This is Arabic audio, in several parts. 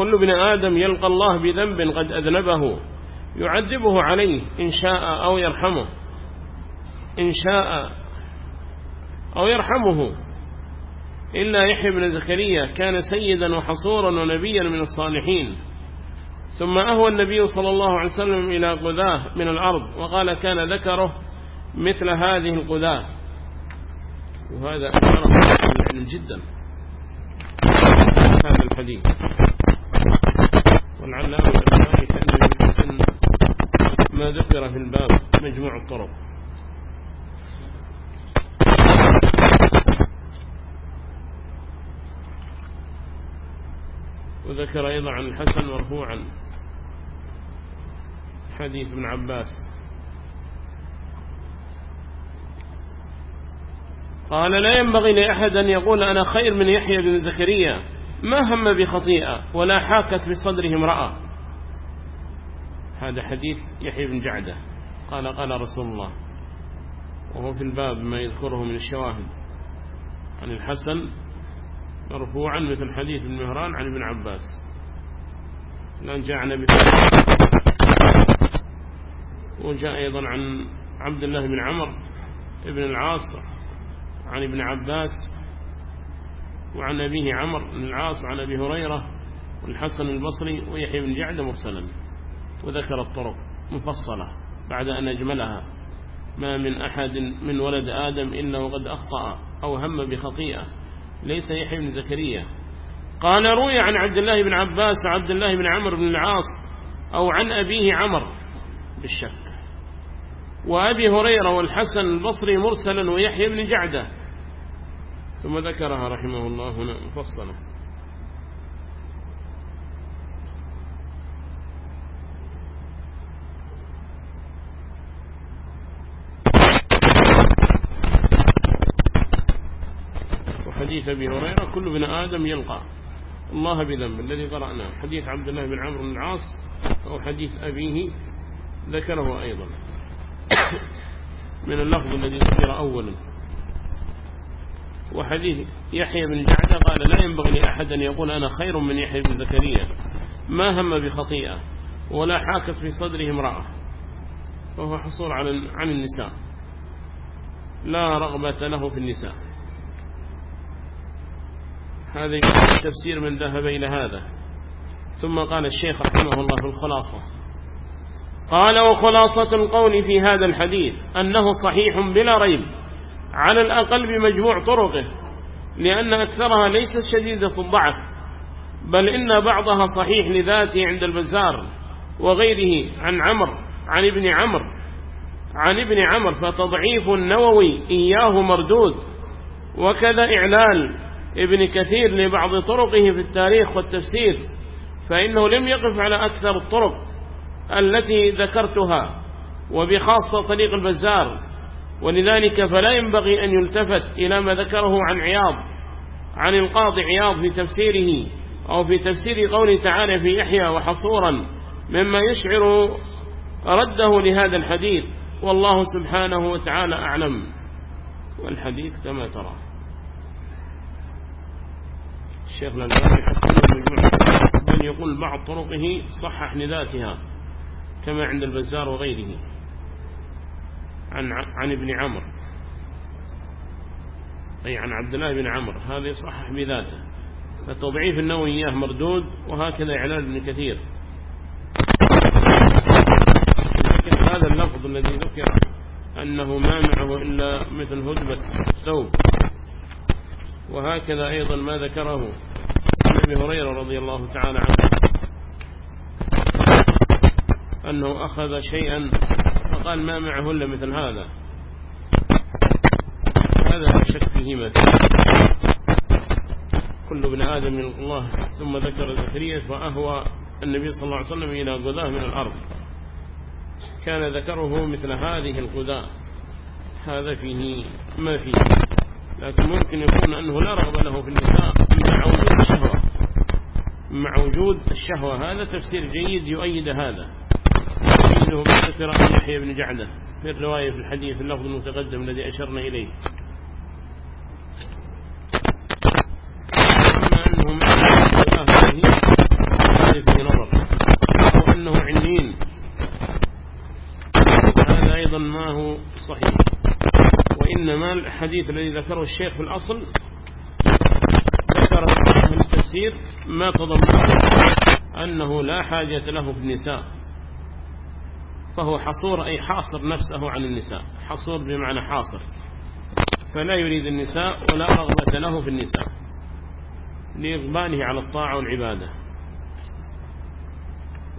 كل ابن آدم يلقى الله بذنب قد أذنبه يعذبه عليه إن شاء أو يرحمه. إن شاء أو يرحمه. إلا يحيى بن زكريا كان سيدا وحصورا ونبيا من الصالحين. ثم أهوى النبي صلى الله عليه وسلم إلى قذاه من الأرض وقال كان ذكره مثل هذه القذاه وهذا العلم جدا. هذا الحديث. والعلامة الألباني كأنه يمكن ما ذكر في الباب مجموع الطرق. وذكر أيضا عن الحسن مرفوعا. حديث ابن عباس. قال لا ينبغي لأحد أن يقول أنا خير من يحيى بن زكريا. ما هم بخطيئة ولا حاكت في صدره امرأة. هذا حديث يحيى بن جعدة. قال قال رسول الله. وهو في الباب ما يذكره من الشواهد. عن الحسن مرفوعا مثل حديث المهران عن ابن عباس. لأن جاء عن أبي وجاء أيضا عن عبد الله بن عمر ابن العاص عن ابن عباس وعن أبيه عمر بن العاص عن أبي هريرة والحسن البصري ويحيى بن جعد مرسلا وذكر الطرق مفصلة بعد أن أجملها. ما من أحد من ولد آدم إلا وقد أخطأ أو هم بخطيئة ليس يحيى بن زكريا. قال روي عن عبد الله بن عباس عبد الله بن عمر بن العاص أو عن أبيه عمر بالشك. وأبي هريرة والحسن البصري مرسلا ويحيى بن جعدة. ثم ذكرها رحمه الله. هنا مفصلا وحديث أبي هريرة كل ابن آدم يلقى الله بذنب الذي قرأناه. حديث عبد الله بن عمرو بن العاص أو حديث أبيه ذكره أيضا. من اللفظ الذي ذكر أولا. وحديث يحيى بن جعدة قال لا ينبغي لأحد أن يقول أنا خير من يحيى بن زكريا. ما هم بخطيئة ولا حاكت في صدره امرأة. وهو حصول عن النساء. لا رغبة له في النساء. هذا تفسير من ذهب إلى هذا. ثم قال الشيخ رحمه الله في الخلاصة. قال وخلاصة القول في هذا الحديث أنه صحيح بلا ريب. على الأقل بمجموع طرقه لأن أكثرها ليست شديدة الضعف بل إن بعضها صحيح لذاته عند البزار وغيره. عن عمر عن ابن عمر عن ابن عمر فتضعيف النووي إياه مردود. وكذا إعلال ابن كثير لبعض طرقه في التاريخ والتفسير فإنه لم يقف على أكثر الطرق التي ذكرتها وبخاصة طريق البزار. ولذلك فلا ينبغي أن يلتفت إلى ما ذكره عن عياض عن القاضي عياض في تفسيره أو في تفسير قوله تعالى في يحيى وحصورا مما يشعر رده لهذا الحديث والله سبحانه وتعالى أعلم. والحديث كما ترى. الشيخ الألباني حسن بل يقول بعض طرقه صحح لذاتها كما عند البزار وغيره. عن عن ابن عمر أي عن عبد الله بن عمر هذا يصحح بذاته فالتضعيف النووي إياه مردود وهكذا إعلان ابن كثير. لكن هذا اللفظ الذي ذكر أنه ما معه إلا مثل هدبة الثوب. وهكذا أيضا ما ذكره عن أبي هريرة رضي الله تعالى عنه. أنه أخذ شيئا فقال ما معه إلا مثل هذا. هذا لا شك فيه كل ابن آدم من الله. ثم ذكر زكريا فأهوى النبي صلى الله عليه وسلم إلى قذاه من الأرض. كان ذكره مثل هذه القذاة هذا فيه ما فيه. لكن ممكن يكون أنه لا رغبة له في النساء مع وجود الشهوة. مع وجود الشهوة. هذا تفسير جيد يؤيد هذا. مثله ذكر عن يحيى بن جعلة في الرواية في الحديث اللفظ المتقدم الذي أشرنا إليه. أما أنه هذا في نظر أو أنه عنين هذا أيضا ما هو صحيح. وإنما الحديث الذي ذكره الشيخ في الأصل ذكر التفسير ما تضمنه أنه لا حاجة له في النساء. فهو حصور أي حاصر نفسه عن النساء. حصور بمعنى حاصر. فلا يريد النساء ولا رغبة له في النساء. لإقباله على الطاعة والعبادة.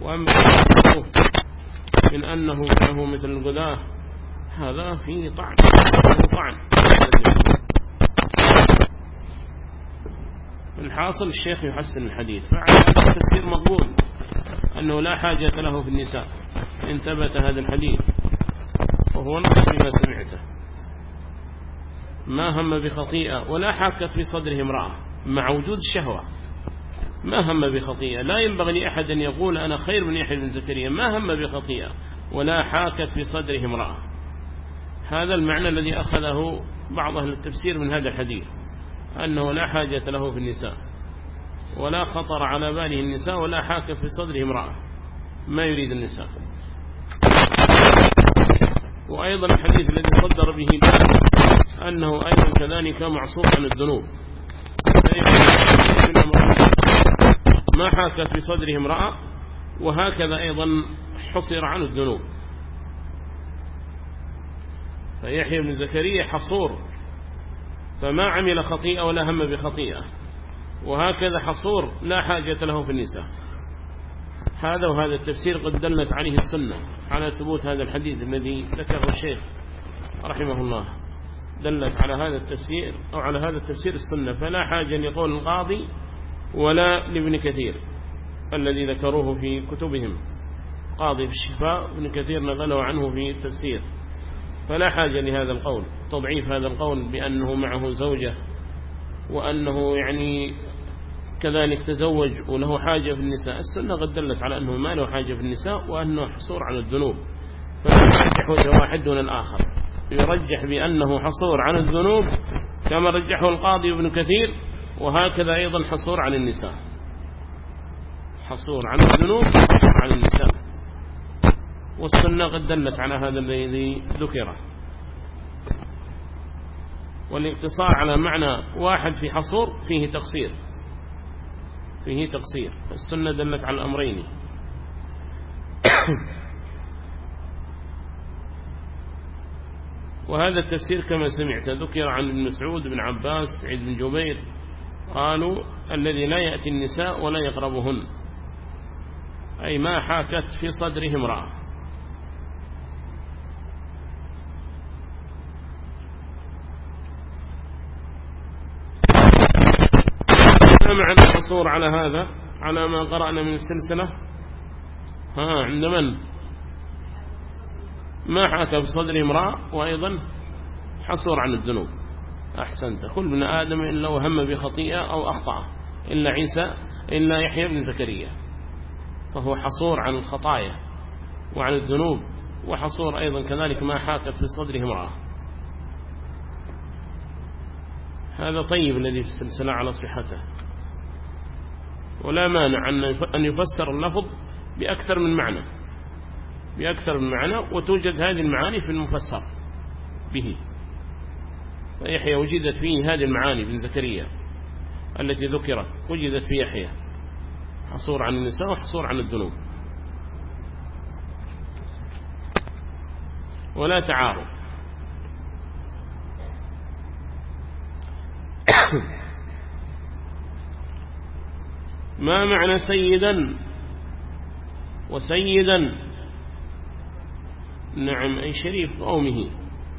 وأما من أنه له مثل الغداة هذا فيه طعن. طعن. الحاصل الشيخ يحسن الحديث. فعلى التفسير مقبول أنه لا حاجة له في النساء. إن ثبت هذا الحديث وهو نص بما سمعته. ما هم بخطيئة ولا حاكت في صدره امرأة مع وجود الشهوة. ما هم بخطيئة؟ لا ينبغي لأحد أن يقول أنا خير من يحيى بن زكريا. ما هم بخطيئة؟ ولا حاكت في صدره امرأة. هذا المعنى الذي أخذه بعض أهل التفسير من هذا الحديث أنه لا حاجة له في النساء ولا خطر على باله النساء ولا حاكت في صدره امرأة. ما يريد النساء. وأيضا الحديث الذي صدر به أنه أيضا كذلك معصوم عن الذنوب. ما حاكت في صدره امرأة وهكذا أيضا حصر عن الذنوب. فيحيى بن زكريا حصور فما عمل خطيئة ولا هم بخطيئة. وهكذا حصور لا حاجة له في النساء. هذا وهذا التفسير قد دلت عليه السنة على ثبوت هذا الحديث الذي ذكره الشيخ رحمه الله. دلت على هذا التفسير أو على هذا التفسير السنة فلا حاجة لقول القاضي ولا لابن كثير الذي ذكروه في كتبهم. قاضي في الشفاء ابن كثير نقله عنه في التفسير. فلا حاجة لهذا القول تضعيف هذا القول بأنه معه زوجة وأنه يعني كذلك تزوج وله حاجة في النساء. السنة قد دلت على أنه ما له حاجة في النساء وأنه حصور على الذنوب. فيرجح وجه واحد دون الآخر. يرجح بأنه حصور عن الذنوب كما رجحه القاضي ابن كثير وهكذا أيضا حصور عن النساء. حصور عن الذنوب عن النساء. والسنة قد دلت على هذا الذي ذكره والاقتصار على معنى واحد في حصور فيه تقصير. فيه تقصير. السنة دلت على الأمرين وهذا التفسير كما سمعت ذكر عن ابن مسعود بن عباس سعيد بن جبير قالوا الذي لا يأتي النساء ولا يقربهن. أي ما حاكت في صدره امرأة ما الحصور على هذا على ما قرأنا من السلسلة ها عند من؟ ما حاك بصدره امرأة وأيضا حصور عن الذنوب. أحسنت. كل ابن آدم إلا وهم بخطيئة أو أخطأ. إلا عيسى إلا يحيى بن زكريا. فهو حصور عن الخطايا وعن الذنوب وحصور أيضا كذلك ما حاكت في صدره امرأة. هذا طيب الذي في السلسلة على صحته. ولا مانع أن يفسر اللفظ بأكثر من معنى. بأكثر من معنى وتوجد هذه المعاني في المفسر به. فيحيى وجدت فيه هذه المعاني بن زكريا التي ذكرت. وجدت في يحيى. حصور عن النساء وحصور عن الذنوب. ولا تعارض. ما معنى سيدا؟ وسيدا نعم أي شريف قومه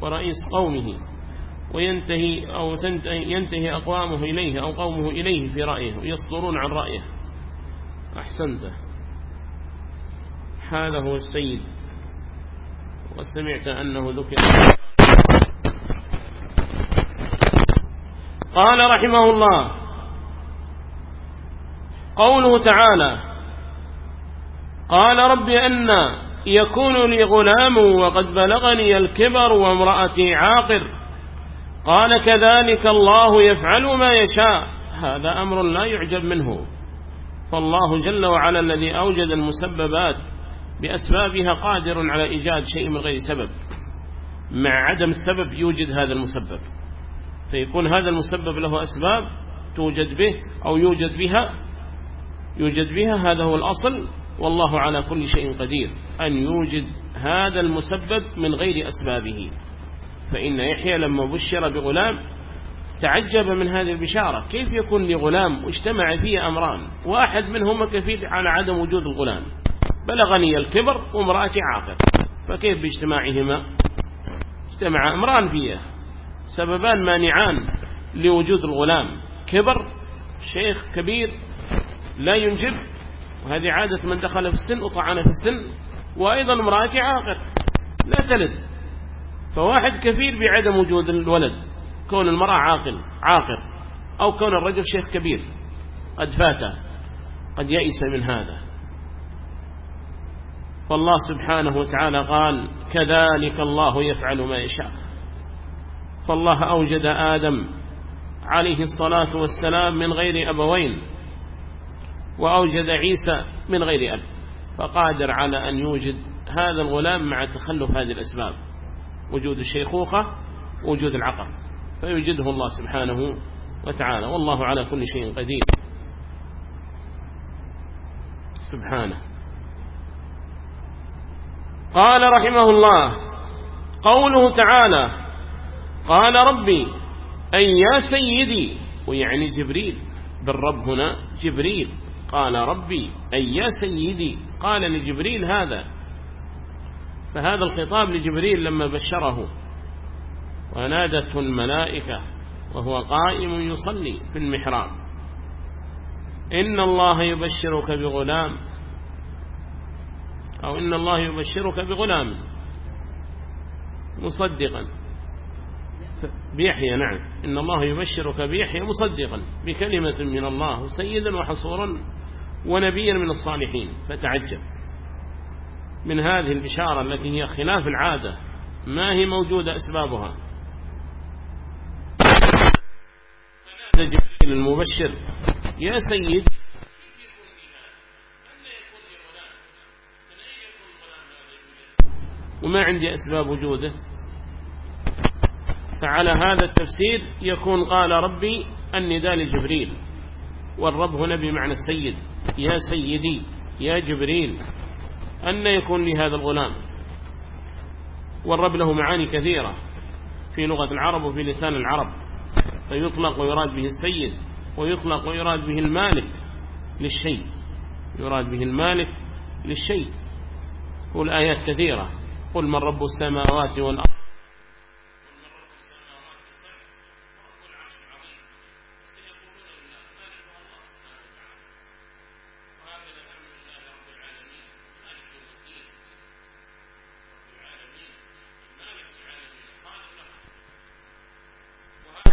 ورئيس قومه وينتهي أو ينتهي أقوامه إليه أو قومه إليه في رأيه ويصدرون عن رأيه. أحسنت. هذا هو السيد. وسمعت أنه ذكر. قال رحمه الله قوله تعالى قال رب أن يكون لي غلام وقد بلغني الكبر وامرأتي عاقر. قال كذلك الله يفعل ما يشاء. هذا أمر لا يعجب منه. فالله جل وعلا الذي أوجد المسببات بأسبابها قادر على إيجاد شيء من غير سبب. مع عدم السبب يوجد هذا المسبب. فيكون هذا المسبب له أسباب توجد به أو يوجد بها يوجد بها هذا هو الأصل. والله على كل شيء قدير. أن يوجد هذا المسبب من غير أسبابه. فإن يحيى لما بشر بغلام تعجب من هذه البشارة. كيف يكون لغلام واجتمع فيه أمران؟ واحد منهما كفيل على عدم وجود الغلام. بلغني الكبر وامرأتي عاقل فكيف باجتماعهما؟ اجتمع أمران فيه سببان مانعان لوجود الغلام. كبر شيخ كبير لا ينجب. وهذه عادة من دخل في السن وطعن في السن. وأيضا امرأة عاقر لا تلد. فواحد كثير بعدم وجود الولد. كون المرأة عاقل عاقر. أو كون الرجل شيخ كبير. قد فات قد يئس من هذا. فالله سبحانه وتعالى قال كذلك الله يفعل ما يشاء. فالله أوجد آدم عليه الصلاة والسلام من غير أبوين. وأوجد عيسى من غير أب فقادر على أن يوجد هذا الغلام مع تخلف هذه الأسباب وجود الشيخوخة وجود العقل فيوجده الله سبحانه وتعالى والله على كل شيء قدير. سبحانه. قال رحمه الله قوله تعالى قال ربي أي يا سيدي ويعني جبريل بالرب هنا جبريل. قال ربي أي يا سيدي قال لجبريل هذا. فهذا الخطاب لجبريل لما بشره. ونادته الملائكة وهو قائم يصلي في المحراب. إن الله يبشرك بغلام. أو إن الله يبشرك بغلام. مصدقا. بيحيى نعم. إن الله يبشرك بيحيى مصدقا. بكلمة من الله سيدا وحصورا. ونبيا من الصالحين. فتعجب. من هذه البشارة التي هي خلاف العادة. ما هي موجودة أسبابها؟ جبريل المبشر. يا سيد. وما عندي أسباب وجوده. فعلى هذا التفسير يكون قال ربي النداء لجبريل. والرب هنا بمعنى السيد. يا سيدي يا جبريل أن يكون لي هذا الغلام. والرب له معاني كثيرة في لغة العرب وفي لسان العرب. فيطلق ويراد به السيد ويطلق ويراد به المالك للشيء. يراد به المالك للشيء. والآيات كثيرة. قل من رب السماوات والأرض؟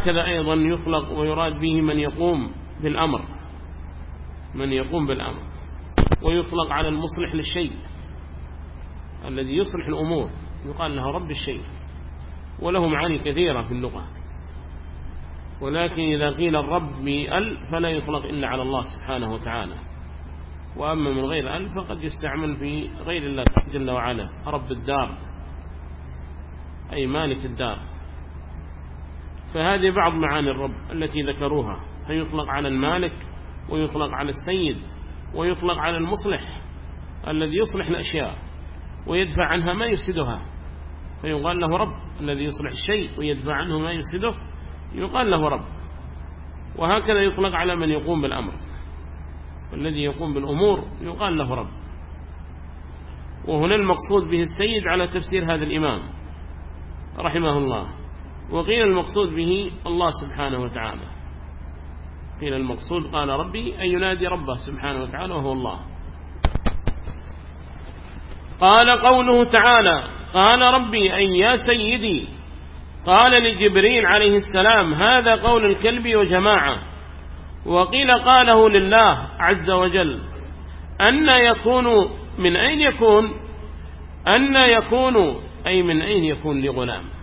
هكذا أيضا يطلق ويراد به من يقوم بالأمر من يقوم بالأمر ويطلق على المصلح للشيء الذي يصلح الأمور يقال له رب الشيء وله معاني كثيرة في اللغة ولكن إذا قيل الرب بأل فلا يطلق إلا على الله سبحانه وتعالى وأما من غير أل فقد يستعمل في غير الله جل وعلا رب الدار أي مالك الدار. فهذه بعض معاني الرب التي ذكروها. فيطلق على المالك ويطلق على السيد ويطلق على المصلح الذي يصلح الأشياء ويدفع عنها ما يفسدها. فيقال له رب الذي يصلح الشيء ويدفع عنه ما يفسده. يقال له رب. وهكذا يطلق على من يقوم بالأمر. والذي يقوم بالأمور يقال له رب. وهنا المقصود به السيد على تفسير هذا الإمام رحمه الله. وقيل المقصود به الله سبحانه وتعالى. قيل المقصود قال ربي أن ينادي ربه سبحانه وتعالى وهو الله. قال قوله تعالى قال ربي أن يا سيدي قال لجبريل عليه السلام هذا قول الكلب وجماعة. وقيل قاله لله عز وجل أن يكون من أين يكون؟ أن يكون أي من أين يكون لغلام؟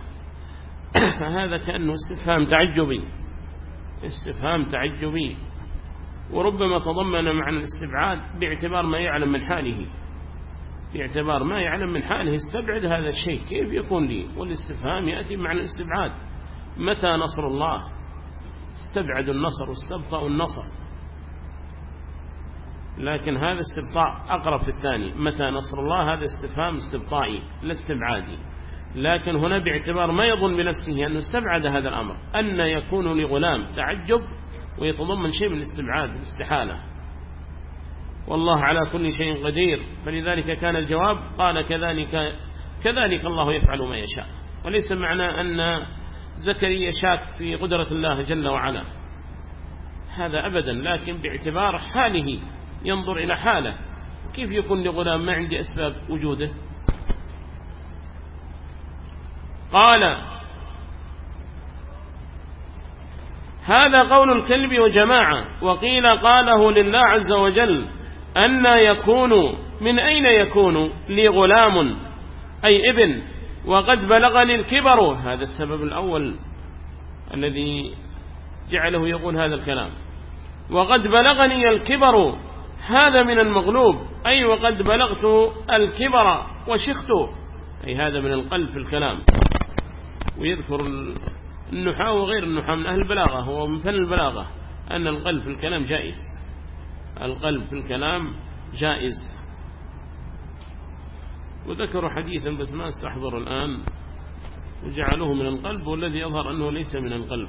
فهذا كأنه استفهام تعجبي. استفهام تعجبي. وربما تضمن معنى الاستبعاد باعتبار ما يعلم من حاله. باعتبار ما يعلم من حاله. استبعد هذا الشيء. كيف يكون لي؟ والاستفهام يأتي مع الاستبعاد. متى نصر الله؟ استبعدوا النصر واستبطأوا النصر. لكن هذا استبطاء أقرب في الثاني. متى نصر الله؟ هذا استفهام استبطائي لا استبعادي. لكن هنا باعتبار ما يظن بنفسه أنه استبعد هذا الأمر أن يكون لغلام تعجب ويتضمن شيء من الاستبعاد الاستحالة. والله على كل شيء قدير. فلذلك كان الجواب قال كذلك كذلك الله يفعل ما يشاء. وليس معنى أن زكريا شاك في قدرة الله جل وعلا. هذا أبدا لكن باعتبار حاله ينظر إلى حاله. كيف يكون لغلام؟ ما عندي أسباب وجوده. قال هذا قول الكلب وجماعة وقيل قاله لله عز وجل أن يكون من أين يكون لي غلام أي ابن وقد بلغني الكبر؟ هذا السبب الأول الذي جعله يقول هذا الكلام. وقد بلغني الكبر هذا من المغلوب أي وقد بلغت الكبر وشخت أي هذا من القلب في الكلام. ويذكر النحاة وغير النحاة من أهل البلاغة هو من فن البلاغة أن القلب في الكلام جائز. القلب في الكلام جائز. وذكروا حديثا بس ما أستحضر الآن وجعلوه من القلب والذي يظهر أنه ليس من القلب.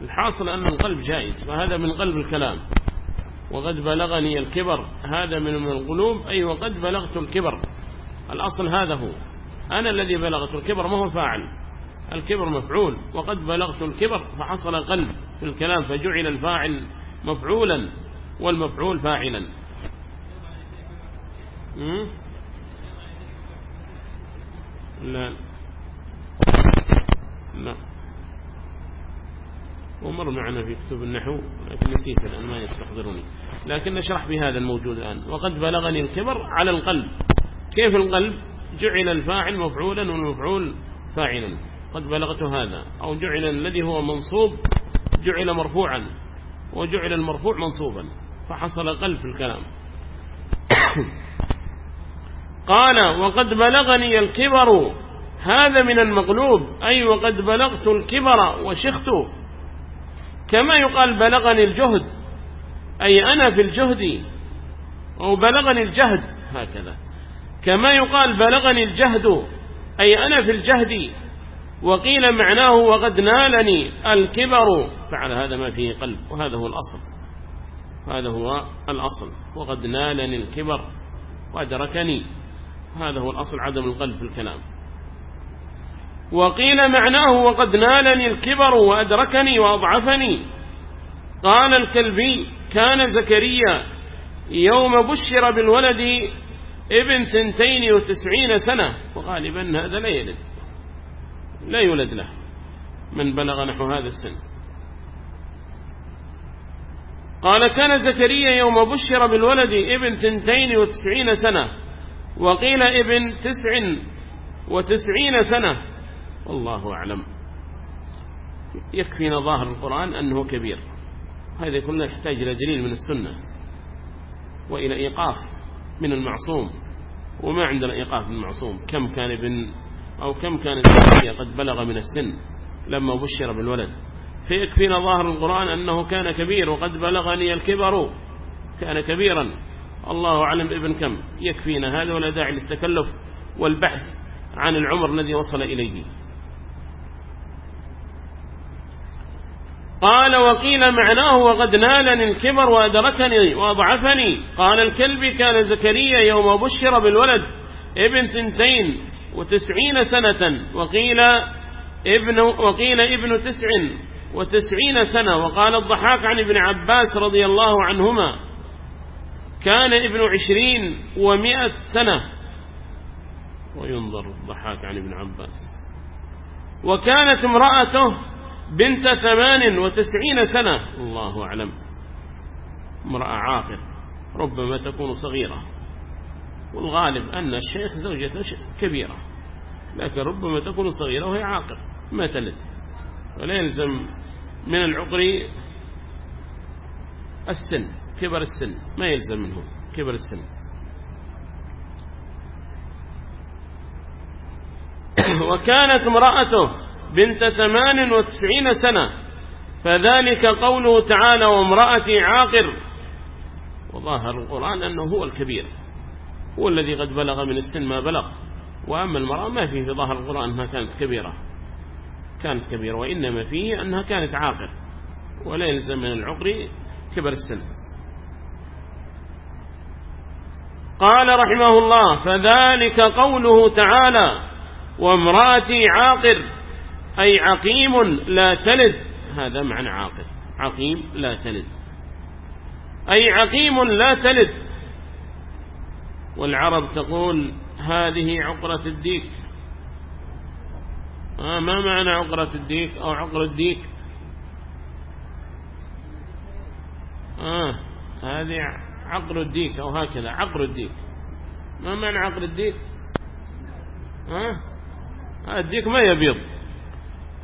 الحاصل أن القلب جائز فهذا من قلب الكلام. وقد بلغني الكبر هذا من القلوب أي وقد بلغت الكبر. الأصل هذا هو. أنا الذي بلغت الكبر ما هو فاعل. الكبر مفعول. وقد بلغت الكبر فحصل قلب في الكلام فجعل الفاعل مفعولا والمفعول فاعلا. لا. لا. ومر معنا في كتب النحو لكن نسيت الآن ما يستحضرني لكن نشرح بهذا الموجود الآن. وقد بلغني الكبر على القلب. كيف القلب؟ جعل الفاعل مفعولا والمفعول فاعلا. قد بلغت هذا. أو جعل الذي هو منصوب جعل مرفوعا وجعل المرفوع منصوبا. فحصل قلب في الكلام. قال وقد بلغني الكبر. هذا من المغلوب أي وقد بلغت الكبر وشخت. كما يقال بلغني الجهد أي أنا في الجهد أو بلغني الجهد هكذا. كما يقال بلغني الجهد أي أنا في الجهد وقيل معناه وقد نالني الكبر. فعل هذا ما فيه قلب وهذا هو الأصل. هذا هو الأصل. وقد نالني الكبر وأدركني. هذا هو الأصل عدم القلب في الكلام. وقيل معناه وقد نالني الكبر وأدركني وأضعفني. قال الكلبي كان زكريا يوم بشر بالولد ابن سنتين وتسعين سنة وغالبا هذا لا يلد لا يولد له من بلغ نحو هذا السن. قال كان زكريا يوم بشر بالولد ابن سنتين وتسعين سنة وقيل ابن تسع وتسعين سنة. والله أعلم. يكفينا ظاهر القرآن أنه كبير. هذا كله يحتاج إلى دليل من السنة وإلى إيقاف من المعصوم. وما عندنا إيقاف من المعصوم. كم كان ابن أو كم كان الزكية قد بلغ من السن لما بشر بالولد. فيكفينا ظاهر القرآن أنه كان كبير وقد بلغني الكبر. كان كبيرا. الله أعلم ابن كم. يكفينا هذا ولا داعي للتكلف والبحث عن العمر الذي وصل إليه. قال وقيل معناه وقد نالني الكبر وأدركني وأضعفني. قال الكلب كان زكريا يوم بشر بالولد ابن ثنتين وتسعين سنة. وقيل ابن, وقيل ابن تسع وتسعين سنة. وقال الضحاك عن ابن عباس رضي الله عنهما كان ابن عشرين ومئة سنة. وينظر الضحاك عن ابن عباس. وكانت امرأته بنت ثمان وتسعين سنة. الله أعلم. امرأة عاقر ربما تكون صغيرة. والغالب أن الشيخ زوجته كبيرة. لكن ربما تكون صغيرة وهي عاقر ما تلد. ولا يلزم من العقر السن كبر السن. ما يلزم منه كبر السن. وكانت امرأته بنت ثمان وتسعين سنة فذلك قوله تعالى وامرأتي عاقر. وظاهر القرآن أنه هو الكبير هو الذي قد بلغ من السن ما بلغ. وأما المرأة ما فيه في ظاهر القرآن أنها كانت كبيرة كانت كبيرة وإنما فيه أنها كانت عاقر ولا يلزم من العقر كبر السن. قال رحمه الله فذلك قوله تعالى وامرأتي عاقر. أي عقيم لا تلد. هذا معنى عاقر عقيم لا تلد. أي عقيم لا تلد. والعرب تقول هذه عقرة الديك. آه ما معنى عقرة الديك أو عقر الديك؟ آه هذه عقر الديك أو هكذا عقر الديك. ما معنى عقر الديك؟ آه الديك ما يبيض.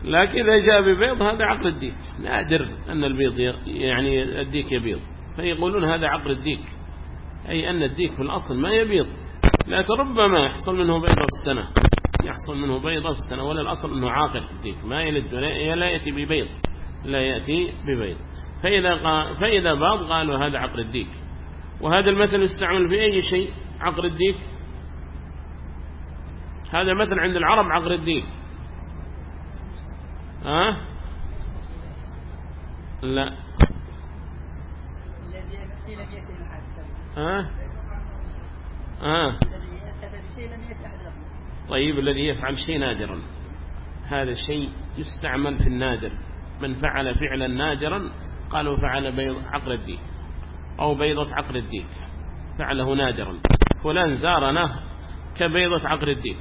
لكن إذا جاء ببيض هذا عقر الديك. نادر أن البيض يعني الديك يبيض. فيقولون هذا عقر الديك. أي أن الديك في الأصل ما يبيض. لكن ربما يحصل منه بيضة في السنة يحصل منه بيضة في السنة ولا الأصل أنه عاقل الديك. ما يلد لا يأتي ببيض. لا يأتي ببيض. فإذا, فإذا باض قالوا هذا عقر الديك. وهذا المثل يستعمل في أي شيء؟ عقر الديك. هذا مثل عند العرب عقر الديك. ها؟ لا. ها؟ ها؟ طيب الذي يفعل شيء نادرا هذا الشيء يستعمل في النادر. من فعل فعلا نادرا قالوا فعل بيض عقر الديك أو بيضة عقر الديك فعله نادرا. فلان زارنا كبيضة عقر الديك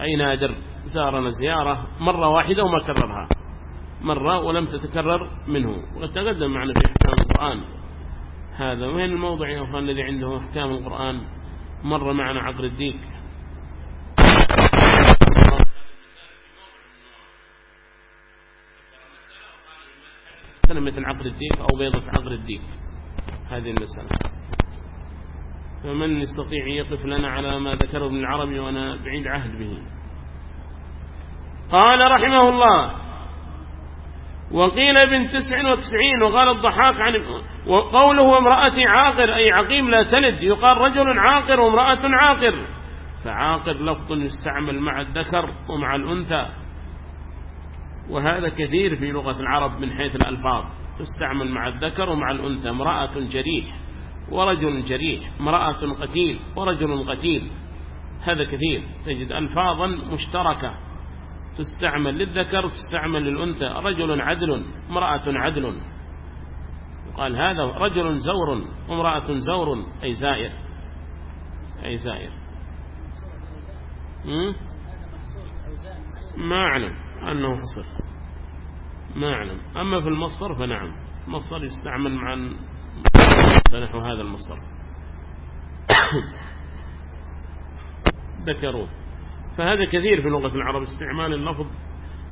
أي نادر زارنا زيارة مرة واحدة وما كررها. مرة ولم تتكرر منه. وتقدم معنا في أحكام القرآن. هذا وين الموضع يا أخوان الذي عنده أحكام القرآن؟ مر معنا عقر الديك. مثل عقر الديك أو بيضة عقر الديك. هذه المسألة. فمن يستطيع يقف لنا على ما ذكره ابن العربي وأنا بعيد عهد به. قال رحمه الله وقيل بن تسع وتسعين وقال الضحاك عن وقوله امرأة عاقر أي عقيم لا تلد يقال رجل عاقر وامرأة عاقر. فعاقر لفظ يستعمل مع الذكر ومع الأنثى. وهذا كثير في لغة العرب من حيث الألفاظ تستعمل مع الذكر ومع الأنثى امرأة جريح. ورجل جريح امرأة قتيل ورجل قتيل. هذا كثير. تجد ألفاظا مشتركة. تستعمل للذكر وتستعمل للأنثى. رجل عدل امرأة عدل. وقال هذا رجل زور امرأة زور. أي زائر. أي زائر. ما أعلم. أنه حصر ما أعلم. أما في المصدر فنعم. المصدر يستعمل مع فنحو هذا المصدر ذكروه فهذا كثير في لغة العرب استعمال اللفظ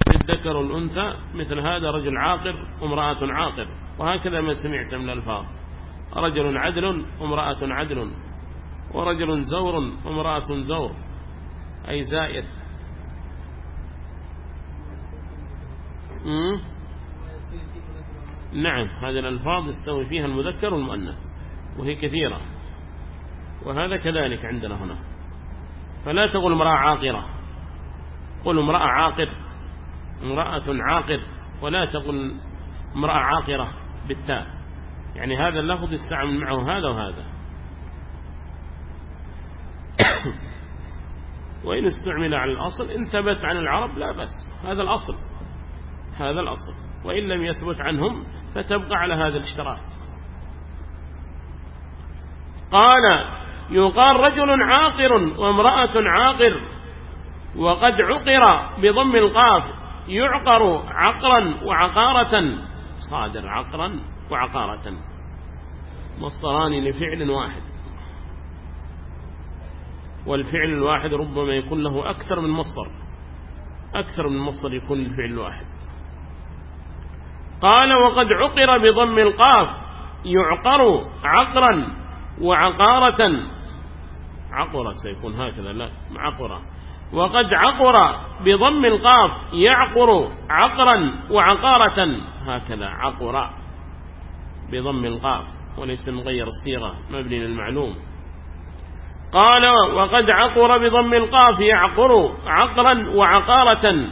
للذكر والأنثى مثل هذا رجل عاقر وامرأة عاقر وهكذا ما سمعت من الألفاظ. رجل عدل وامرأة عدل ورجل زور وامرأة زور. أي زائر نعم هذه الألفاظ يستوي فيها المذكر والمؤنث وهي كثيرة وهذا كذلك عندنا هنا. فلا تقول امرأة عاقرة قل امرأة عاقر امرأة عاقر ولا تقل امرأة عاقرة بالتاء. يعني هذا اللفظ يستعمل معه هذا وهذا. وإن استعمل على الأصل إن ثبت عن العرب لا بس هذا الأصل هذا الأصل. وإن لم يثبت عنهم فتبقى على هذا الاشتراك قال يقال رجل عاقر وامرأة عاقر وقد عقر بضم القاف يعقر عقرا وعقارة. صادر عقرا وعقارة. مصدران لفعل واحد. والفعل الواحد ربما يكون له أكثر من مصدر. أكثر من مصدر يكون الفعل الواحد. قال وقد عقر بضم القاف يعقر عقرا وعقارة. عقرة سيكون هكذا لا عقرة وقد عقر بضم القاف يعقر عقرا وعقارة. هكذا عقر بضم القاف وليس مغير الصيغة مبني للمعلوم. قال وقد عقر بضم القاف يعقر عقرا وعقارة.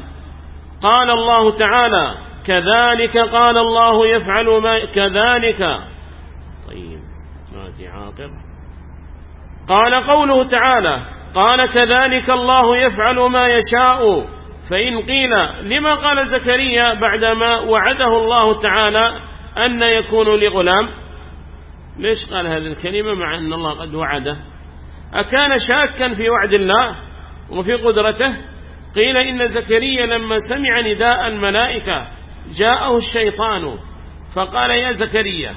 قال الله تعالى كذلك قال الله يفعل ما كذلك. طيب ما عاقر قال قوله تعالى قال كذلك الله يفعل ما يشاء. فإن قيل لما قال زكريا بعدما وعده الله تعالى أن يكون لغلام ليش قال هذه الكلمة مع أن الله قد وعده؟ أكان شاكا في وعد الله وفي قدرته؟ قيل إن زكريا لما سمع نداء الملائكة جاءه الشيطان فقال يا زكريا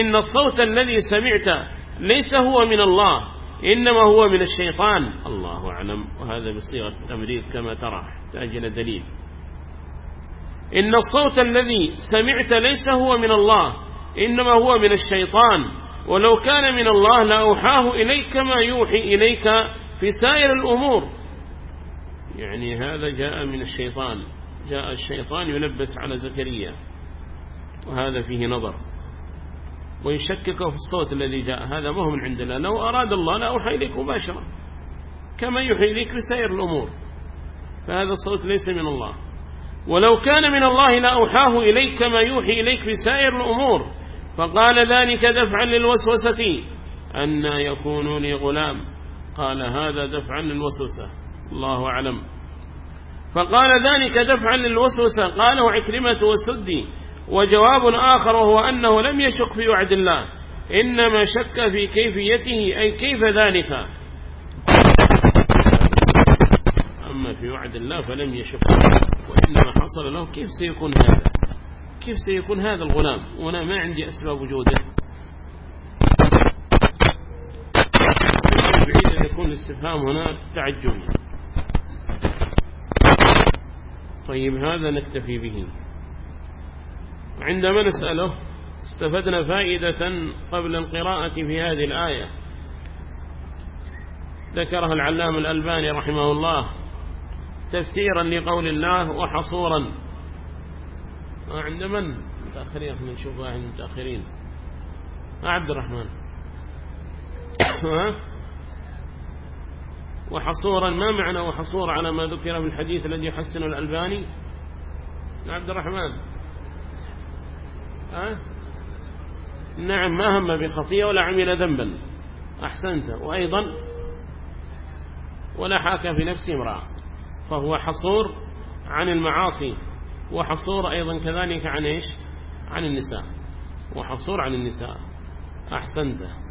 إن الصوت الذي سمعت ليس هو من الله إنما هو من الشيطان. الله أعلم. وهذا بصيغة التمريض كما ترى تأجل دليل. إن الصوت الذي سمعت ليس هو من الله إنما هو من الشيطان. ولو كان من الله لأوحاه إليك كما يوحي إليك في سائر الأمور. يعني هذا جاء من الشيطان. جاء الشيطان يلبس على زكريا. وهذا فيه نظر. ويشكك في الصوت الذي جاء. هذا ما هو من عند الله لو أراد الله لا أوحى إليك مباشرة. كما يوحي إليك بسائر الأمور. فهذا الصوت ليس من الله. ولو كان من الله لأوحاه إليك كما يوحي إليك بسائر الأمور. فقال ذلك دفعا للوسوسة. أن يكون لي غلام. قال هذا دفعا للوسوسة. الله أعلم. فقال ذلك دفعا للوسوسة. قاله عكرمة وسدي وجواب آخر وهو أنه لم يشك في وعد الله. إنما شك في كيفيته. أي كيف ذلك؟ أما في وعد الله فلم يشك وإنما حصل له كيف سيكون هذا؟ كيف سيكون هذا الغلام؟ وأنا ما عندي أسباب وجوده. بعيد أن يكون الاستفهام هنا تعجبي طيب هذا نكتفي به. عندما نسأله استفدنا فائدة قبل القراءة في هذه الآية. ذكرها العلام الألباني رحمه الله تفسيرا لقول الله وحصورا. عند من متأخرين إحنا نشوف واحد متأخرين عبد الرحمن. وحصورا ما معنى وحصور على ما ذكر في الحديث الذي يحسن الألباني؟ عبد الرحمن. ها؟ نعم ما هم بخطيئة ولا عمل ذنبا. أحسنت. وأيضا ولا حاك في نفسه امرأة. فهو حصور عن المعاصي. وحصور أيضا كذلك عن إيش؟ عن النساء. وحصور عن النساء. أحسنت.